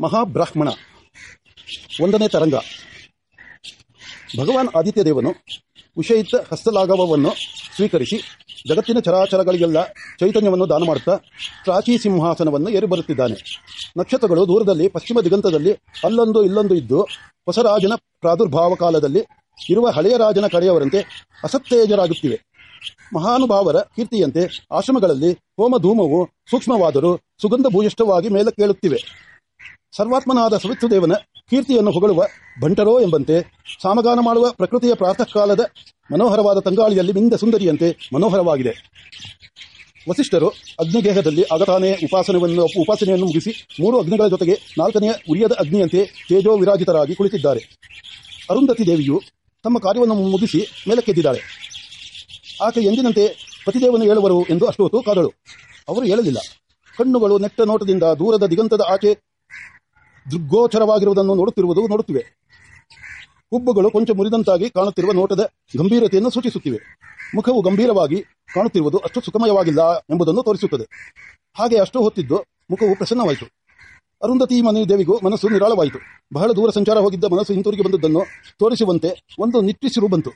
ಮಹಾಬ್ರಾಹ್ಮಣ. ಒಂದನೇ ತರಂಗ. ಭಗವಾನ್ ಆದಿತ್ಯ ದೇವನು ವಿಷಯಿತ ಹಸ್ತಲಾಘವವನ್ನು ಸ್ವೀಕರಿಸಿ ಜಗತ್ತಿನ ಚರಾಚರಗಳಿಗೆಲ್ಲ ಚೈತನ್ಯವನ್ನು ದಾನ ಮಾಡುತ್ತಾ ಪ್ರಾಚೀ ಸಿಂಹಾಸನವನ್ನು ಏರಿಬರುತ್ತಿದ್ದಾನೆ ನಕ್ಷತ್ರಗಳು ದೂರದಲ್ಲಿ, ಪಶ್ಚಿಮ ದಿಗಂತದಲ್ಲಿ ಅಲ್ಲೊಂದು ಇಲ್ಲೊಂದು ಇದ್ದು ಹೊಸ ರಾಜನ ಪ್ರಾದುರ್ಭಾವ ಕಾಲದಲ್ಲಿ ಇರುವ ಹಳೆಯ ರಾಜನ ಕಡೆಯವರಂತೆ ಅಸತ್ತೇಜರಾಗುತ್ತಿವೆ. ಮಹಾನುಭಾವರ ಕೀರ್ತಿಯಂತೆ ಆಶ್ರಮಗಳಲ್ಲಿ ಹೋಮ ಧೂಮವು ಸೂಕ್ಷ್ಮವಾದರೂ ಸುಗಂಧ ಭೂಯಿಷ್ಠವಾಗಿ ಮೇಲಕ್ಕೇಳುತ್ತಿವೆ. ಸರ್ವಾತ್ಮನಾದ ಸವಿತೃದೇವನ ಕೀರ್ತಿಯನ್ನು ಹೊಗಳುವ ಬಂಟರೋ ಎಂಬಂತೆ, ಸಾಮಗಾನ ಮಾಡುವ ಪ್ರಕೃತಿಯ ಪ್ರಾತಃ ಕಾಲದ ಮನೋಹರವಾದ ತಂಗಾಳಿಯಲ್ಲಿ ಮಿಂದ ಸುಂದರಿಯಂತೆ ಮನೋಹರವಾಗಿದೆ. ವಸಿಷ್ಠರು ಅಗ್ನಿಗೇಹದಲ್ಲಿ ಆಗತಾನೆ ಉಪಾಸನೆಯನ್ನು ಉಪಾಸನೆಯನ್ನು ಮುಗಿಸಿ ಮೂರು ಅಗ್ನಿಗಳ ಜೊತೆಗೆ ನಾಲ್ಕನೆಯ ಉರಿಯದ ಅಗ್ನಿಯಂತೆ ತೇಜೋ ವಿರಾಜಿತರಾಗಿ ಕುಳಿತಿದ್ದಾರೆ. ಅರುಂಧತಿ ದೇವಿಯು ತಮ್ಮ ಕಾರ್ಯವನ್ನು ಮುಗಿಸಿ ಮೇಲಕ್ಕೆದ್ದಿದ್ದಾಳೆ. ಆಕೆ ಎಂದಿನಂತೆ ಪತಿದೇವನು ಹೇಳುವರು ಎಂದು ಅಷ್ಟು ಕಾದಳು. ಅವರು ಹೇಳಲಿಲ್ಲ. ಕಣ್ಣುಗಳು ನೆಟ್ಟ ನೋಟದಿಂದ ದೂರದ ದಿಗಂತದ ಆಚೆ ದೃಗ್ಗೋಚರವಾಗಿರುವುದನ್ನು ನೋಡುತ್ತಿರುವುದು ನೋಡುತ್ತಿವೆ. ಹುಬ್ಬುಗಳು ಕೊಂಚ ಮುರಿದಂತಾಗಿ ಕಾಣುತ್ತಿರುವ ನೋಟದ ಗಂಭೀರತೆಯನ್ನು ಸೂಚಿಸುತ್ತಿವೆ. ಮುಖವು ಗಂಭೀರವಾಗಿ ಕಾಣುತ್ತಿರುವುದು ಅಷ್ಟು ಸುಖಮಯವಾಗಿಲ್ಲ ಎಂಬುದನ್ನು ತೋರಿಸುತ್ತದೆ. ಹಾಗೆ ಅಷ್ಟು ಹೊತ್ತಿದ್ದು ಮುಖವು ಪ್ರಸನ್ನವಾಯಿತು. ಅರುಂಧತಿ ಮನೆ ದೇವಿಗೂ ಮನಸ್ಸು ನಿರಾಳವಾಯಿತು. ಬಹಳ ದೂರ ಸಂಚಾರ ಹೋಗಿದ್ದ ಮನಸ್ಸು ಹಿಂತಿರುಗಿ ಬಂದದ್ದನ್ನು ತೋರಿಸುವಂತೆ ಒಂದು ನಿಟ್ಟಿಸಿರು ಬಂತು.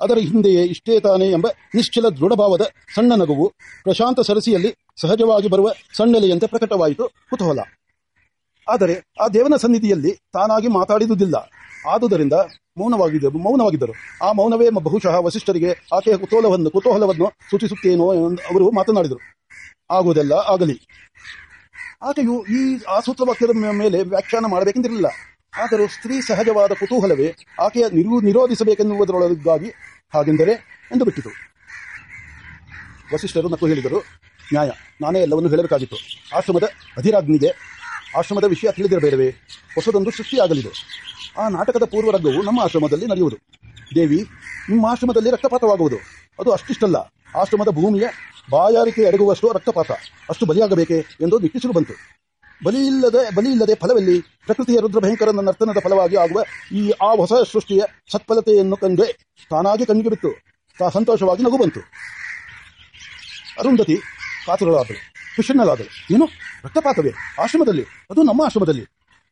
ಅದರ ಹಿಂದೆಯೇ ಇಷ್ಟೇ ತಾನೆ ಎಂಬ ನಿಶ್ಚಲ ದೃಢಭಾವದ ಸಣ್ಣ ನಗುವು ಪ್ರಶಾಂತ ಸರಸಿಯಲ್ಲಿ ಸಹಜವಾಗಿ ಬರುವ ಸಣ್ಣೆಲೆಯಂತೆ ಪ್ರಕಟವಾಯಿತು ಕುತೂಹಲ. ಆದರೆ ಆ ದೇವನ ಸನ್ನಿಧಿಯಲ್ಲಿ ತಾನಾಗಿ ಮಾತಾಡಿದುದಿಲ್ಲ. ಆದುದರಿಂದ ಮೌನವಾಗಿದ್ದರು ಮೌನವಾಗಿದ್ದರು. ಆ ಮೌನವೇ ಬಹುಶಃ ವಸಿಷ್ಠರಿಗೆ ಆಕೆಯ ಕುತೂಹಲವನ್ನು ಕುತೂಹಲವನ್ನು ಸೂಚಿಸುತ್ತೇನೋ ಎಂದು ಅವರು ಮಾತನಾಡಿದರು. ಆಗುವುದೆಲ್ಲ ಆಗಲಿ. ಆಕೆಯು ಈ ಆ ಸೂತ್ರವಾಕ್ಯದ ಮೇಲೆ ವ್ಯಾಖ್ಯಾನ ಮಾಡಬೇಕೆಂದಿರಲಿಲ್ಲ. ಆದರೂ ಸ್ತ್ರೀ ಸಹಜವಾದ ಕುತೂಹಲವೇ ಆಕೆಯ ನಿರು ನಿರೋಧಿಸಬೇಕೆನ್ನುವುದರೊಳಗಾಗಿ ಹಾಗೆಂದರೆ ಎಂದು ಬಿಟ್ಟಿತು. ವಸಿಷ್ಠರು ನಕ್ಕು ಹೇಳಿದರು, ನ್ಯಾಯ, ನಾನೇ ಎಲ್ಲವನ್ನು ಹೇಳಬೇಕಾಗಿತ್ತು. ಆಶ್ರಮದ ಅಧಿರಾಜ್ಞಿಗೆ ಆಶ್ರಮದ ವಿಷಯ ತಿಳಿದಿರಬೇಡವೆ? ಹೊಸದೊಂದು ಸೃಷ್ಟಿಯಾಗಲಿದೆ ಆ ನಾಟಕದ ಪೂರ್ವರಂಗವು ನಮ್ಮ ಆಶ್ರಮದಲ್ಲಿ ನಡೆಯುವುದು. ದೇವಿ, ನಿಮ್ಮ ಆಶ್ರಮದಲ್ಲಿ ರಕ್ತಪಾತವಾಗುವುದು. ಅದು ಅಷ್ಟಿಷ್ಟಲ್ಲ. ಆಶ್ರಮದ ಭೂಮಿಯ ಬಾಯಾರಿಕೆ ಅಡಗುವಷ್ಟು ರಕ್ತಪಾತ. ಅಷ್ಟು ಬಲಿಯಾಗಬೇಕೆ ಎಂದು ನಿಟ್ಟಿಸಲು ಬಂತು. ಬಲಿ ಇಲ್ಲದೆ ಬಲಿ ಪ್ರಕೃತಿಯ ರುದ್ರ ಭಯಂಕರ ನರ್ತನದ ಫಲವಾಗಿ ಆಗುವ ಈ ಆ ಹೊಸ ಸೃಷ್ಟಿಯ ಸತ್ಫಲತೆಯನ್ನು ಕಂಡೆ ತಾನಾಗಿ ಕಣ್ಣಿಗೆ ಬಿತ್ತು. ತಾ ಸಂತೋಷವಾಗಿ ನಗು ಬಂತು. ಅರುಂಧತಿ ಕಾತುಗಳಾದಳು ಕೃಷ್ಣನಾದಳು ಏನು ರಕ್ತಪಾತವೇ? ಆಶ್ರಮದಲ್ಲಿ? ಅದು ನಮ್ಮ ಆಶ್ರಮದಲ್ಲಿ.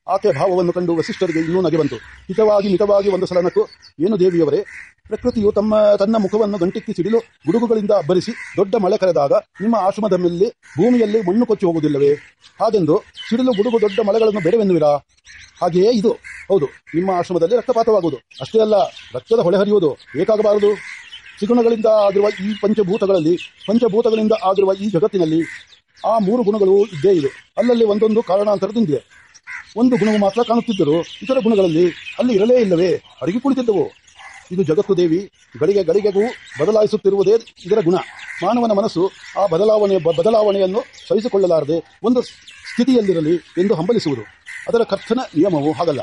ಆಕೆ ಭಾವವನ್ನು ಕಂಡು ವಸಿಷ್ಠರಿಗೆ ಇನ್ನೂ ನಗೆ ಬಂತು. ಹಿತವಾಗಿ ಮಿತವಾಗಿ ಒಂದು ಸಲ ನಕ್ಕು, ಏನು ದೇವಿಯವರೇ? ಪ್ರಕೃತಿಯು ತಮ್ಮ, ತನ್ನ ಮುಖವನ್ನು ಗಂಟಿಕ್ಕಿ ಸಿಡಿಲು, ಗುಡುಗುಗಳಿಂದ ಅಬ್ಬರಿಸಿ ದೊಡ್ಡ ಮಳೆ ಕರೆದಾಗ ನಿಮ್ಮ ಆಶ್ರಮದ ಮೇಲೆ ಭೂಮಿಯಲ್ಲಿ ಮಣ್ಣು ಕೊಚ್ಚಿ ಹೋಗುವುದಿಲ್ಲವೇ? ಹಾಗೆಂದು ಸಿಡಿಲು, ಗುಡುಗು, ದೊಡ್ಡ ಮಳೆಗಳನ್ನು ಬೇಡವೆನ್ನುವಿರಾ? ಹಾಗೆಯೇ ಇದು. ಹೌದು, ನಿಮ್ಮ ಆಶ್ರಮದಲ್ಲಿ ರಕ್ತಪಾತವಾಗುವುದು. ಅಷ್ಟೇ ಅಲ್ಲ, ರಕ್ತದ ಹೊಳೆ ಹರಿಯುವುದು ಏಕಾಗಬಾರದು. ತ್ರಿಗುಣಗಳಿಂದ ಆಗಿರುವ ಈ ಪಂಚಭೂತಗಳಲ್ಲಿ, ಪಂಚಭೂತಗಳಿಂದ ಆಗಿರುವ ಈ ಜಗತ್ತಿನಲ್ಲಿ ಆ ಮೂರು ಗುಣಗಳು ಇದ್ದೇ ಇವೆ. ಅಲ್ಲಲ್ಲಿ ಒಂದೊಂದು ಕಾರಣಾಂತರದಿಂದಿದೆ. ಒಂದು ಗುಣವು ಮಾತ್ರ ಕಾಣುತ್ತಿದ್ದರು ಇತರ ಗುಣಗಳಲ್ಲಿ ಅಲ್ಲಿ ಇರಲೇ ಇಲ್ಲವೇ? ಅಡಗಿ ಕುಳಿತಿದ್ದವು. ಇದು ಜಗತ್ತು ದೇವಿ, ಗಳಿಗೆ ಗಳಿಗೆಗೂ ಬದಲಾಯಿಸುತ್ತಿರುವುದೇ ಇದರ ಗುಣ. ಮಾನವನ ಮನಸ್ಸು ಆ ಬದಲಾವಣೆ ಬದಲಾವಣೆಯನ್ನು ಸಹಿಸಿಕೊಳ್ಳಲಾರದೆ ಒಂದು ಸ್ಥಿತಿಯಲ್ಲಿರಲಿ ಎಂದು ಹಂಬಲಿಸುವುದು. ಅದರ ಕರ್ತನ ನಿಯಮವೂ ಹಾಗಲ್ಲ.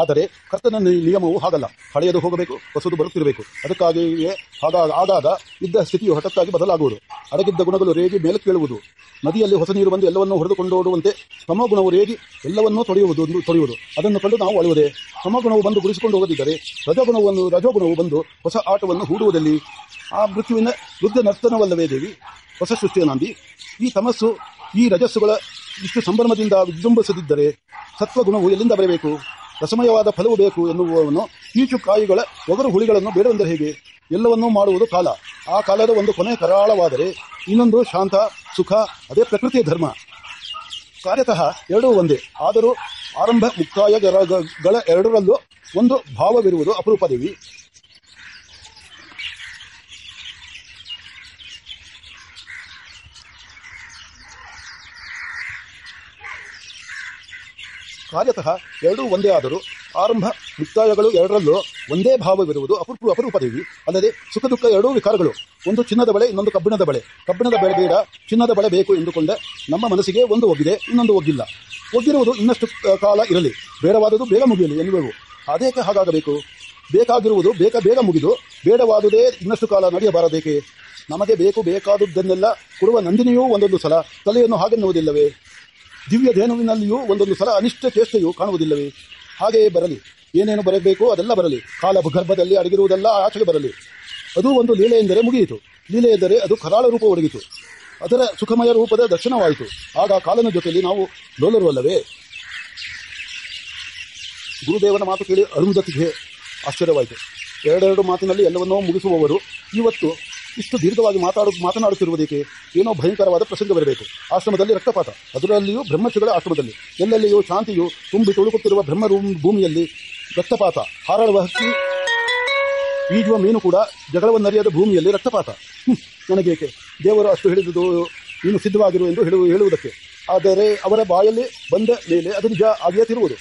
ಆದರೆ ಕರ್ತನ ನಿಯಮವು ಹಾಗಲ್ಲ. ಹಳೆಯದು ಹೋಗಬೇಕು, ಹೊಸದು ಬರುತ್ತಿರಬೇಕು. ಅದಕ್ಕಾಗಿಯೇ ಹಾಗಾಗ ಆಗಾಗ ಇದ್ದ ಸ್ಥಿತಿಯು ಹಠಕ್ಕಾಗಿ ಬದಲಾಗುವುದು. ಅಡಗಿದ್ದ ಗುಣಗಳು ರೇಗಿ ಮೇಲೆ ಕೇಳುವುದು ನದಿಯಲ್ಲಿ ಹೊಸ ನೀರು ಬಂದು ಎಲ್ಲವನ್ನೂ ಹೊಡೆದುಕೊಂಡೋಡುವಂತೆ ಸಮಗುಣವು ರೇಗಿ ಎಲ್ಲವನ್ನೂ ತೊಳೆಯುವುದು ತೊಳೆಯುವುದು ಅದನ್ನು ಕಂಡು ನಾವು ಅಳುವುದೇ. ಸಮಗುಣವು ಬಂದು ಗುಡಿಸಿಕೊಂಡು ಹೋಗದಿದ್ದರೆ ರಜಗುಣವನ್ನು, ರಜೋಗುಣವು ಬಂದು ಹೊಸ ಆಟವನ್ನು ಹೂಡುವುದಲ್ಲಿ? ಆ ಮೃತ್ಯುವಿನ ವೃದ್ಧ ನರ್ತನವಲ್ಲವೇ ದೇವಿ? ಹೊಸ ಸೃಷ್ಟಿಯ ನಾಂದಿ. ಈ ತಮಸ್ಸು, ಈ ರಜಸ್ಸುಗಳ ಇಷ್ಟು ಸಂಭ್ರಮದಿಂದ ವಿಜೃಂಭಿಸದಿದ್ದರೆ ಸತ್ವಗುಣವು ಎಲ್ಲಿಂದ ಬರಬೇಕು? ರಸಮಯವಾದ ಫಲವು ಬೇಕು ಎನ್ನುವವನು ಈಚು ಕಾಯಿಗಳ ಒಗರು ಹುಳಿಗಳನ್ನು ಬೇಡವೆಂದರೆ ಹೇಗೆ? ಎಲ್ಲವನ್ನೂ ಮಾಡುವುದು ಕಾಲ. ಆ ಕಾಲದ ಒಂದು ಕೊನೆ ಕರಾಳವಾದರೆ ಇನ್ನೊಂದು ಶಾಂತ, ಸುಖ, ಅದೇ ಪ್ರಕೃತಿಯ ಧರ್ಮ. ಕಾರ್ಯತಃ ಎರಡೂ ಒಂದೇ. ಆದರೂ ಆರಂಭ ಮುಕ್ತಾಯಗಳ ಎರಡರಲ್ಲೂ ಒಂದು ಭಾವವಿರುವುದು ಅಪರೂಪ ಕಾರ್ಯತಃ ಎರಡೂ ಒಂದೇ ಆದರೂ ಆರಂಭ ಮುಕ್ತಾಯಗಳು ಎರಡರಲ್ಲೂ ಒಂದೇ ಭಾವವಿರುವುದು ಅಪರೂಪ ಅಪರೂಪದೇವಿ ಅಲ್ಲದೆ ಸುಖ ದುಃಖ ಎರಡೂ ವಿಕಾರಗಳು. ಒಂದು ಚಿನ್ನದ ಬಳೆ, ಇನ್ನೊಂದು ಕಬ್ಬಿಣದ ಬಳೆ. ಕಬ್ಬಿಣದ ಬಳೆ ಬೇಡ, ಚಿನ್ನದ ಬಳೆ ಬೇಕು ಎಂದುಕೊಂಡ ನಮ್ಮ ಮನಸ್ಸಿಗೆ ಒಂದು ಒಗ್ಗಿದೆ, ಇನ್ನೊಂದು ಒಗ್ಗಿಲ್ಲ. ಒಗ್ಗಿರುವುದು ಇನ್ನಷ್ಟು ಕಾಲ ಇರಲಿ. ಬೇಡವಾದುದು ಬೇಗ ಮುಗಿಯಲಿ ಎನ್ನುವೆವು. ಅದೇಕೆ ಹಾಗಾಗಬೇಕು? ಬೇಕಾಗಿರುವುದು ಬೇಗ ಬೇಗ ಮುಗಿದು, ಬೇಡವಾದುದೇ ಇನ್ನಷ್ಟು ಕಾಲ ನಡೆಯಬಾರದೇಕೆ? ನಮಗೆ ಬೇಕು ಬೇಕಾದುದನ್ನೆಲ್ಲ ಕೊಡುವ ನಂದಿನಿಯೂ ಒಂದೊಂದು ಸಲ. ತಲೆಯನ್ನು ಹಾಗೆನ್ನುವುದಿಲ್ಲವೇ? ದಿವ್ಯ ಧೇನುವಿನಲ್ಲಿಯೂ ಒಂದೊಂದು ಸಲ ಅನಿಷ್ಟ ಚೇಷ್ಟೆಯು ಕಾಣುವುದಿಲ್ಲವೇ? ಹಾಗೆಯೇ ಬರಲಿ. ಏನೇನು ಬರಬೇಕೋ ಅದೆಲ್ಲ ಬರಲಿ. ಕಾಲ ಗರ್ಭದಲ್ಲಿ ಅಡಗಿರುವುದೆಲ್ಲ ಆಚೆಗೆ ಬರಲಿ. ಅದು ಒಂದು ಲೀಲೆ ಎಂದರೆ ಮುಗಿಯಿತು. ಲೀಲೆ ಎಂದರೆ ಅದು ಕರಾಳ ರೂಪ ಒಡಗಿತು ಅದರ ಸುಖಮಯ ರೂಪದ ದರ್ಶನವಾಯಿತು. ಆಗ ಕಾಲನ ಜೊತೆಯಲ್ಲಿ ನಾವು ಲೋಲರು ಅಲ್ಲವೇ ಗುರುದೇವನ ಮಾತು ಕೇಳಿ ಅರುಂಧತಿಗೆ ಆಶ್ಚರ್ಯವಾಯಿತು. ಎರಡೆರಡು ಮಾತಿನಲ್ಲಿ ಎಲ್ಲವನ್ನೂ ಮುಗಿಸುವವರು ಇವತ್ತು ಇಷ್ಟು ದೀರ್ಘವಾಗಿ ಮಾತಾಡು ಮಾತನಾಡುತ್ತಿರುವುದಕ್ಕೆ ಏನೋ ಭಯಂಕರವಾದ ಪ್ರಸಂಗ ಬರಬೇಕು. ಆಶ್ರಮದಲ್ಲಿ ರಕ್ತಪಾತ. ಅದರಲ್ಲಿಯೂ ಬ್ರಹ್ಮಚಿಗಳ ಆಶ್ರಮದಲ್ಲಿ. ಎಲ್ಲೆಲ್ಲಿಯೂ ಶಾಂತಿಯು ತುಂಬಿ ತುಳುಕುತ್ತಿರುವ ಬ್ರಹ್ಮ ಭೂಮಿಯಲ್ಲಿ ರಕ್ತಪಾತ. ಹಾರಾಡುವ ಹಕ್ಕಿ ಈಜುವ ಮೀನು ಕೂಡ ಜಗಳವನ್ನರಿಯದ ಭೂಮಿಯಲ್ಲಿ ರಕ್ತಪಾತ. ನನಗೇಕೆ? ದೇವರು ಅಷ್ಟು ಹೇಳಿದುದು ನೀನು ಸಿದ್ಧವಾಗಿರು ಎಂದು ಹೇಳು ಹೇಳುವುದಕ್ಕೆ. ಆದರೆ ಅವರ ಬಾಯಲ್ಲಿ ಬಂದ ಮೇಲೆ ಅದು ನಿಜ ಆಗಿಯೇ ತಿರುವುದು.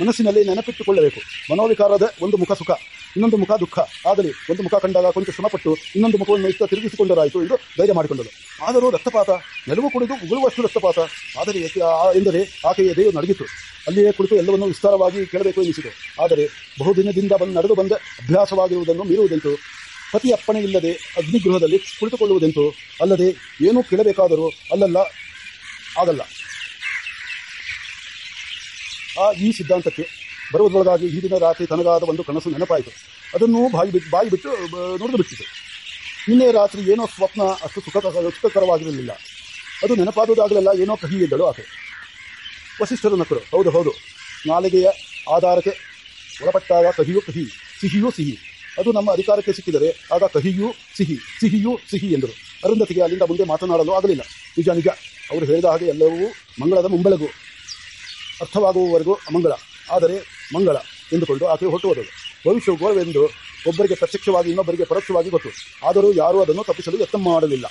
ಮನಸ್ಸಿನಲ್ಲಿ ನೆನಪಿಟ್ಟುಕೊಳ್ಳಬೇಕು. ಮನೋವಿಕಾರದ ಒಂದು ಮುಖ ಸುಖ, ಇನ್ನೊಂದು ಮುಖ ದುಃಖ. ಆದರೆ ಒಂದು ಮುಖ ಕಂಡಾಗ ಕೊಂಚ ಶ್ರಮಪಟ್ಟು ಇನ್ನೊಂದು ಮುಖವನ್ನು ಇಷ್ಟ ತಿರುಗಿಸಿಕೊಂಡರಾಯಿತು ಎಂದು ಧೈರ್ಯ ಮಾಡಿಕೊಂಡಳು ಆದರೂ ರಕ್ತಪಾತ, ನೆಲವು ಕುಡಿದು ಉಗುಳುವಷ್ಟು ರಕ್ತಪಾತ. ಆದರೆ ಎಂದರೆ ಆಕೆಯ ದೇಹ ನಡಗಿತು. ಅಲ್ಲಿಯೇ ಕುಳಿತು ಎಲ್ಲವನ್ನೂ ವಿಸ್ತಾರವಾಗಿ ಕೇಳಬೇಕು ಎನಿಸಿತು. ಆದರೆ ಬಹುದಿನದಿಂದ ಬಂದು ನಡೆದು ಬಂದ ಅಭ್ಯಾಸವಾಗಿರುವುದನ್ನು ಮೀರುವುದೆಂತು? ಪತಿ ಅಪ್ಪಣೆ ಇಲ್ಲದೆ ಅಗ್ನಿಗೃಹದಲ್ಲಿ ಕುಳಿತುಕೊಳ್ಳುವುದೆಂತು? ಅಲ್ಲದೆ ಏನೂ ಕೇಳಬೇಕಾದರೂ ಅಲ್ಲಲ್ಲ, ಆಗಲ್ಲ. ಆ ಈ ಸಿದ್ಧಾಂತಕ್ಕೆ ಬರುವುದರೊಳಗಾಗಿ ಹಿಂದಿನ ರಾತ್ರಿ ತನಗಾದ ಒಂದು ಕನಸು ನೆನಪಾಯಿತು. ಅದನ್ನು ಬಾಯಿ ಬಿಟ್ಟು ಬಾಯಿ ಬಿಟ್ಟು ನುಡಿದು ಬಿಟ್ಟಿತು ನಿನ್ನೆ ರಾತ್ರಿ ಏನೋ ಸ್ವಪ್ನ ಅಷ್ಟು ಸುಖ ಸುಖಕರವಾಗಿರಲಿಲ್ಲ. ಅದು ನೆನಪಾದುದಾಗಲೆಲ್ಲ ಏನೋ ಕಹಿ ಇದ್ದಳು ಆಕೆ. ವಸಿಷ್ಠರು ನಕರು ಹೌದು ಹೌದು. ನಾಲಿಗೆಯ ಆಧಾರಕ್ಕೆ ಒಳಪಟ್ಟಾಗ ಕಹಿಯೂ ಕಹಿ, ಸಿಹಿಯೂ ಸಿಹಿ. ಅದು ನಮ್ಮ ಅಧಿಕಾರಕ್ಕೆ ಸಿಕ್ಕಿದರೆ ಆಗ ಕಹಿಯೂ ಸಿಹಿ, ಸಿಹಿಯೂ ಸಿಹಿ ಎಂದರು. ಅರುಂಧತಿಗೆ ಅಲ್ಲಿಂದ ಮುಂದೆ ಮಾತನಾಡಲು ಆಗಲಿಲ್ಲ. ನಿಜ ನಿಜ. ಅವರು ಹೇಳಿದ ಹಾಗೆ ಎಲ್ಲವೂ ಮಂಗಳದ ಮುಂಬೆಳಗು. ಅರ್ಥವಾಗುವವರೆಗೂ ಅಮಂಗಳ ಆದರೆ ಮಂಗಳ ಎಂದುಕೊಂಡು ಆಕೆ ಹೊರಟು ಭವಿಷ್ಯವು ಭವಿಷ್ಯ ಗೋಳವೆಂದು ಒಬ್ಬರಿಗೆ ಪ್ರತ್ಯಕ್ಷವಾಗಿ ಇನ್ನೊಬ್ಬರಿಗೆ ಪರೋಕ್ಷವಾಗಿ ಗೊತ್ತು. ಆದರೂ ಯಾರೂ ಅದನ್ನು ತಪ್ಪಿಸಲು ಯತ್ನ ಮಾಡಲಿಲ್ಲ.